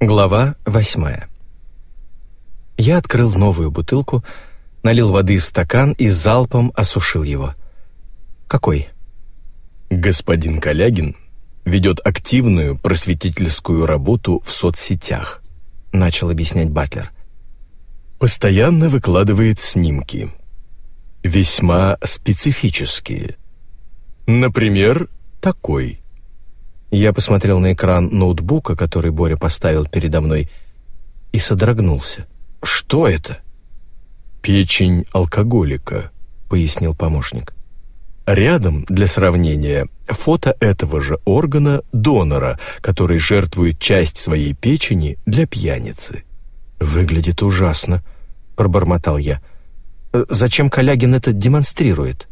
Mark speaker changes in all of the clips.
Speaker 1: Глава восьмая. Я открыл новую бутылку, налил воды в стакан и залпом осушил его. Какой?
Speaker 2: Господин Калягин ведет активную просветительскую работу в соцсетях,
Speaker 1: начал объяснять Батлер.
Speaker 2: Постоянно выкладывает снимки. Весьма специфические. Например, такой.
Speaker 1: Я посмотрел на экран ноутбука, который Боря поставил передо мной, и содрогнулся. «Что это?»
Speaker 2: «Печень алкоголика», — пояснил помощник. Рядом, для сравнения, фото этого же органа донора, который жертвует часть своей печени для пьяницы.
Speaker 1: «Выглядит ужасно», — пробормотал я. «Э, «Зачем Калягин это демонстрирует?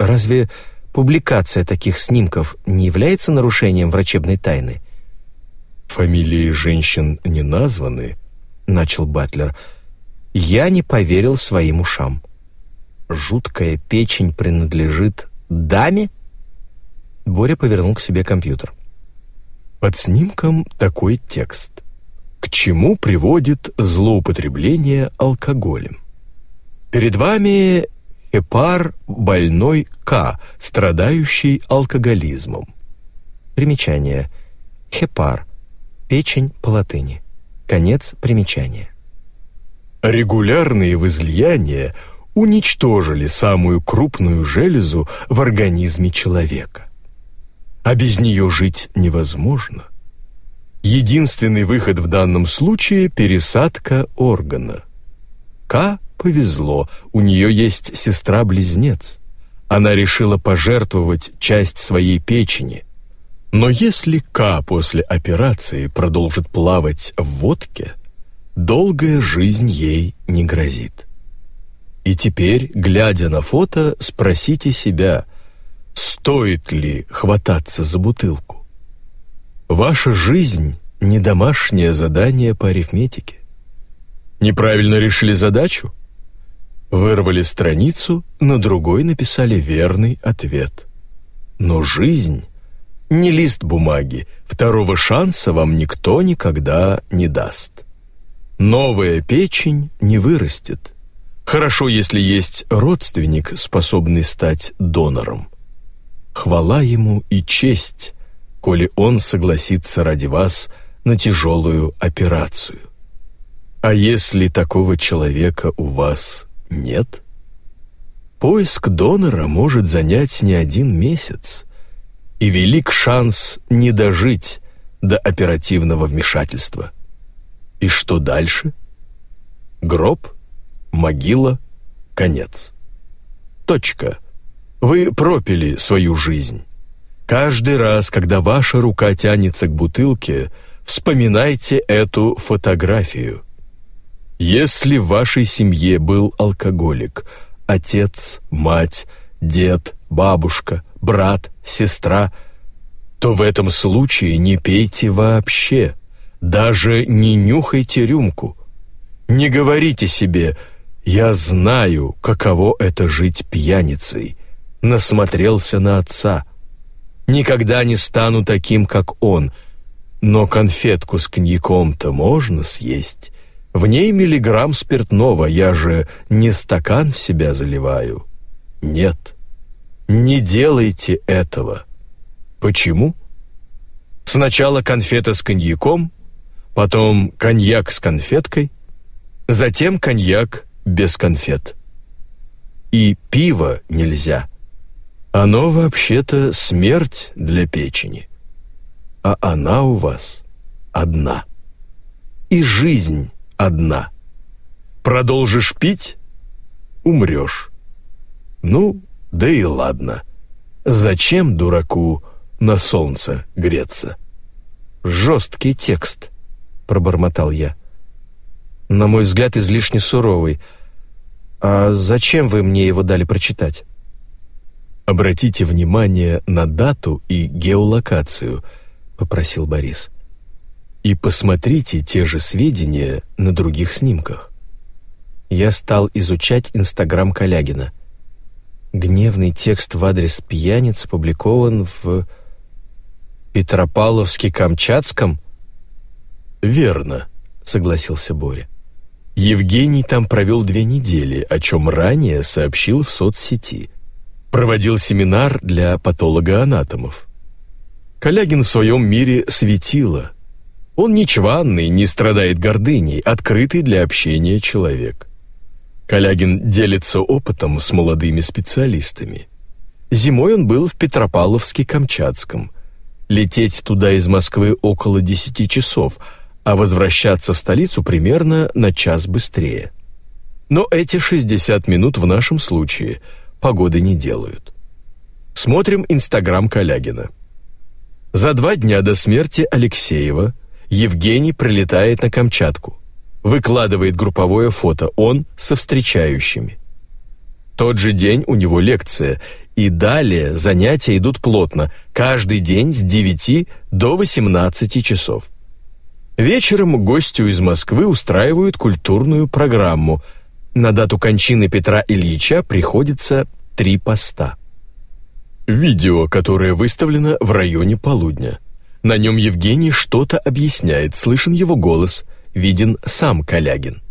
Speaker 1: Разве публикация таких снимков не является нарушением врачебной тайны?»
Speaker 2: «Фамилии женщин не названы», — начал Батлер.
Speaker 1: Я не поверил своим ушам. Жуткая печень принадлежит даме? Боря повернул к себе компьютер.
Speaker 2: Под снимком такой текст. К чему приводит злоупотребление алкоголем? Перед вами Эпар больной К, страдающий алкоголизмом.
Speaker 1: Примечание. Хепар. Печень по латыни. Конец примечания.
Speaker 2: Регулярные возлияния уничтожили самую крупную железу в организме человека. А без нее жить невозможно. Единственный выход в данном случае – пересадка органа. К повезло, у нее есть сестра-близнец. Она решила пожертвовать часть своей печени. Но если К после операции продолжит плавать в водке, долгая жизнь ей не грозит. И теперь, глядя на фото, спросите себя, стоит ли хвататься за бутылку. Ваша жизнь — не домашнее задание по арифметике. Неправильно решили задачу? Вырвали страницу, на другой написали верный ответ. Но жизнь — не лист бумаги, второго шанса вам никто никогда не даст. Новая печень не вырастет. Хорошо, если есть родственник, способный стать донором. Хвала ему и честь, коли он согласится ради вас на тяжелую операцию. А если такого человека у вас нет? Поиск донора может занять не один месяц, и велик шанс не дожить до оперативного вмешательства. И что дальше? Гроб, могила, конец. Точка. Вы пропили свою жизнь. Каждый раз, когда ваша рука тянется к бутылке, вспоминайте эту фотографию – если в вашей семье был алкоголик, отец, мать, дед, бабушка, брат, сестра, то в этом случае не пейте вообще, даже не нюхайте рюмку. Не говорите себе «я знаю, каково это жить пьяницей», насмотрелся на отца. Никогда не стану таким, как он, но конфетку с коньяком-то можно съесть, в ней миллиграмм спиртного, я же не стакан в себя заливаю. Нет, не делайте этого. Почему? Сначала конфета с коньяком, потом коньяк с конфеткой, затем коньяк без конфет. И пиво нельзя. Оно вообще-то смерть для печени. А она у вас одна. И жизнь одна. Продолжишь пить — умрешь. Ну, да и ладно. Зачем дураку на солнце греться?
Speaker 1: Жесткий текст, пробормотал я. На мой взгляд, излишне суровый. А зачем вы мне его дали прочитать?
Speaker 2: Обратите внимание на дату и геолокацию, попросил Борис и посмотрите те же сведения на других снимках.
Speaker 1: Я стал изучать Инстаграм Калягина. Гневный текст в адрес пьяниц опубликован в Петропавловске-Камчатском.
Speaker 2: «Верно», — согласился Боря. Евгений там провел две недели, о чем ранее сообщил в соцсети. Проводил семинар для патологоанатомов. Калягин в своем мире светило. Он не чванный, не страдает гордыней, открытый для общения человек. Калягин делится опытом с молодыми специалистами. Зимой он был в Петропавловске-Камчатском. Лететь туда из Москвы около 10 часов, а возвращаться в столицу примерно на час быстрее. Но эти 60 минут в нашем случае погоды не делают. Смотрим Инстаграм Калягина. За два дня до смерти Алексеева Евгений прилетает на Камчатку. Выкладывает групповое фото, он со встречающими. Тот же день у него лекция, и далее занятия идут плотно, каждый день с 9 до 18 часов. Вечером гостю из Москвы устраивают культурную программу. На дату кончины Петра Ильича приходится три поста. Видео, которое выставлено в районе полудня. На нем Евгений что-то объясняет, слышен его голос, виден сам Калягин.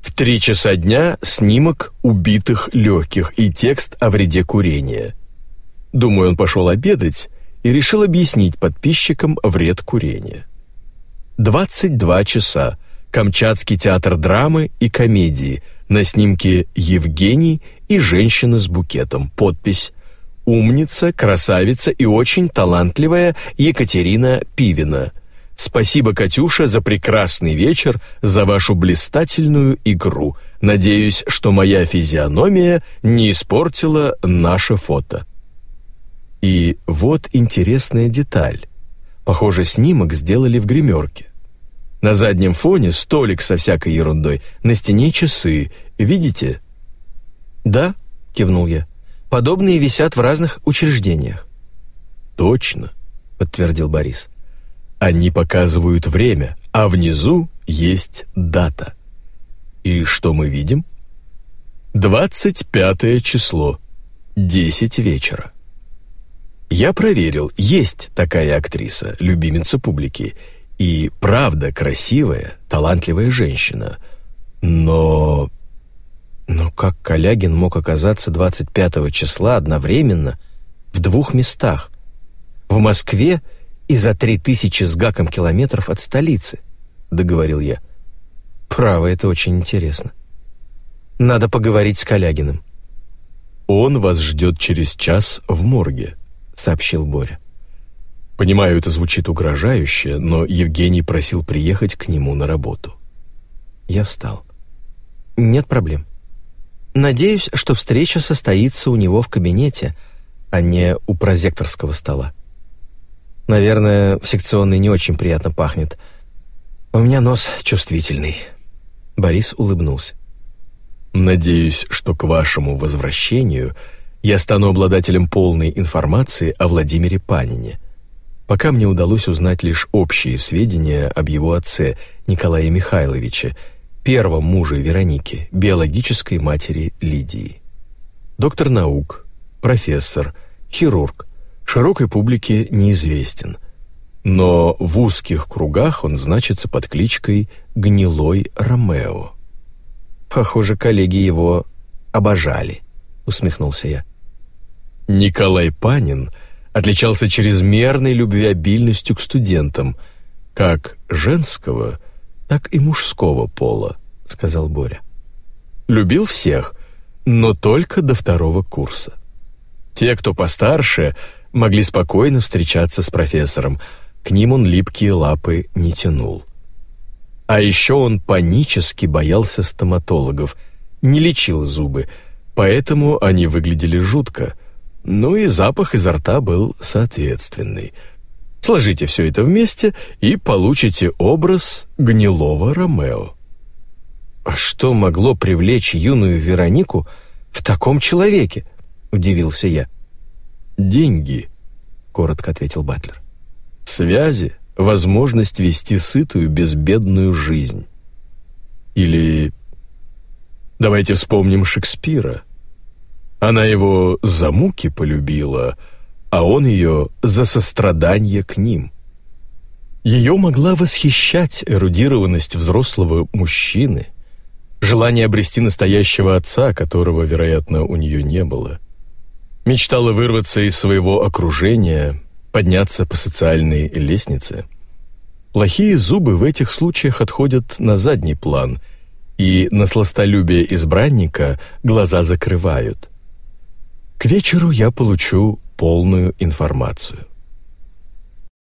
Speaker 2: В три часа дня снимок убитых легких и текст о вреде курения. Думаю, он пошел обедать и решил объяснить подписчикам вред курения. 22 часа. Камчатский театр драмы и комедии. На снимке Евгений и женщина с букетом. Подпись «Умница, красавица и очень талантливая Екатерина Пивина». Спасибо, Катюша, за прекрасный вечер, за вашу блистательную игру. Надеюсь, что моя физиономия не испортила наше фото. И вот интересная деталь. Похоже, снимок сделали в гримерке. На заднем фоне столик со всякой ерундой, на стене часы. Видите?
Speaker 1: «Да», — кивнул я. «Подобные висят в разных учреждениях».
Speaker 2: «Точно», — подтвердил Борис. Они показывают время, а внизу есть дата. И что мы видим? 25 число, 10 вечера. Я проверил, есть такая актриса, любимица публики, и правда красивая, талантливая женщина. Но...
Speaker 1: Но как Калягин мог оказаться 25 числа одновременно в двух местах? В Москве и за три тысячи с гаком километров от столицы», — договорил я. «Право, это очень интересно. Надо поговорить с Калягиным».
Speaker 2: «Он вас ждет через час в морге», — сообщил Боря. Понимаю, это звучит угрожающе, но Евгений просил приехать к нему на работу.
Speaker 1: Я встал. «Нет проблем. Надеюсь, что встреча состоится у него в кабинете, а не у прозекторского стола. Наверное, в секционной не очень приятно пахнет. У меня нос чувствительный. Борис улыбнулся.
Speaker 2: Надеюсь, что к вашему возвращению я стану обладателем полной информации о Владимире Панине. Пока мне удалось узнать лишь общие сведения об его отце Николае Михайловиче, первом муже Вероники, биологической матери Лидии. Доктор наук, профессор, хирург, широкой публике неизвестен, но в узких кругах он значится под кличкой «Гнилой Ромео».
Speaker 1: «Похоже, коллеги его обожали», — усмехнулся я.
Speaker 2: Николай Панин отличался чрезмерной любвеобильностью к студентам, как женского, так и мужского пола, — сказал Боря. Любил всех, но только до второго курса. Те, кто постарше, могли спокойно встречаться с профессором, к ним он липкие лапы не тянул. А еще он панически боялся стоматологов, не лечил зубы, поэтому они выглядели жутко, ну и запах изо рта был соответственный. Сложите все это вместе и получите образ гнилого Ромео.
Speaker 1: «А что могло привлечь юную Веронику в таком человеке?» — удивился я.
Speaker 2: — «Деньги», — коротко ответил Батлер. «Связи, возможность вести сытую, безбедную жизнь. Или... Давайте вспомним Шекспира. Она его за муки полюбила, а он ее за сострадание к ним. Ее могла восхищать эрудированность взрослого мужчины, желание обрести настоящего отца, которого, вероятно, у нее не было. Мечтала вырваться из своего окружения, подняться по социальной лестнице. Плохие зубы в этих случаях отходят на задний план, и на сластолюбие избранника глаза закрывают. К вечеру я получу полную информацию.